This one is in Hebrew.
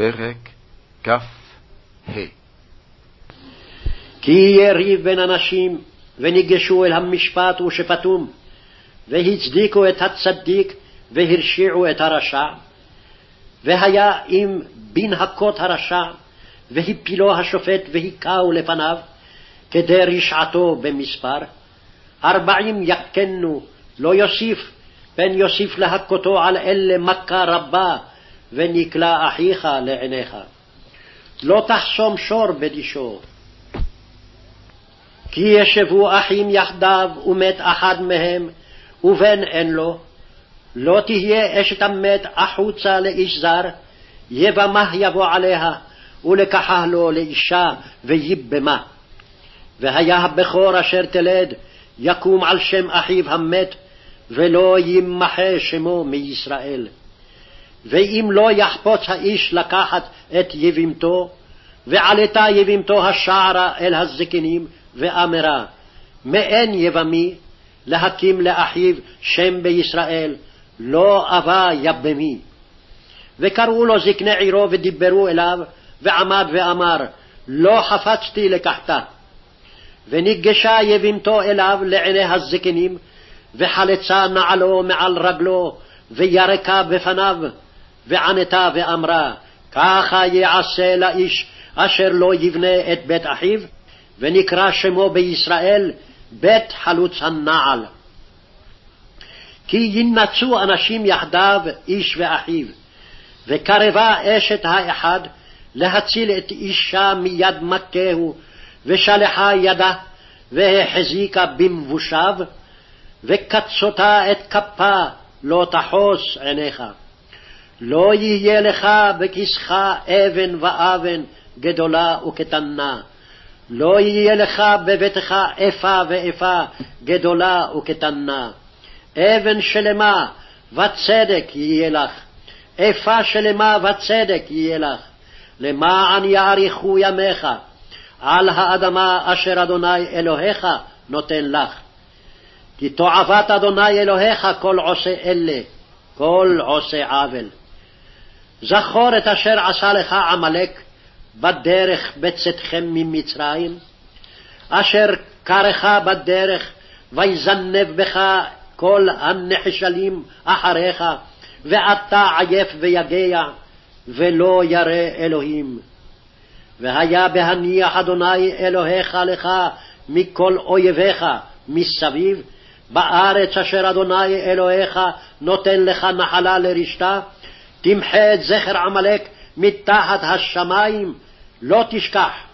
פרק כ"ה כי יהיה ריב בין אנשים, וניגשו אל המשפט ושפטום, והצדיקו את הצדיק, והרשיעו את הרשע. והיה אם בן הכות הרשע, והפילו השופט והיכהו לפניו, כדי רשעתו במספר. ארבעים יכנו, לא יוסיף, פן יוסיף להכותו על אלה מכה רבה, ונקלע אחיך לעיניך. לא תחסום שור בדישו. כי ישבו אחים יחדיו, ומת אחד מהם, ובן אין לו. לא תהיה אשת המת החוצה לאיש זר, יבמה יבוא עליה, ולקחה לו לאישה, ויבמה. והיה הבכור אשר תלד, יקום על שם אחיו המת, ולא ימחה שמו מישראל. ואם לא יחפוץ האיש לקחת את יבימתו, ועלתה יבימתו השערה אל הזקנים, ואמרה, מאין יבמי להקים לאחיו שם בישראל, לא אבה יבמי. וקראו לו זקני עירו ודיברו אליו, ועמד ואמר, לא חפצתי לקחתה. וניגשה יבימתו אליו לעיני הזקנים, וחלצה נעלו מעל רגלו, וירקה בפניו, וענתה ואמרה, ככה יעשה לאיש אשר לא יבנה את בית אחיו, ונקרא שמו בישראל בית חלוץ הנעל. כי ינצו אנשים יחדיו איש ואחיו, וקרבה אשת האחד להציל את אישה מיד מכהו, ושלחה ידה, והחזיקה במבושיו, וקצותה את כפה, לא תחוס עיניך. לא יהיה לך בכיסך אבן ואבן גדולה וקטנה. לא יהיה לך בביתך איפה ואיפה גדולה וקטנה. אבן שלמה וצדק יהיה לך, איפה שלמה וצדק יהיה לך, למען יאריכו ימיך, על האדמה אשר אדוני אלוהיך נותן לך. כי תועבת אדוני אלוהיך כל עושה אלה, כל עושה עוול. זכור את אשר עשה לך עמלק בדרך בצאתכם ממצרים, אשר קרך בדרך ויזנב בך כל הנחשלים אחריך, ואתה עייף ויגע, ולא ירא אלוהים. והיה בהניח אדוני אלוהיך לך מכל אויביך מסביב, בארץ אשר אדוני אלוהיך נותן לך נחלה לרשתה, תמחה את זכר עמלק מתחת השמים, לא תשכח.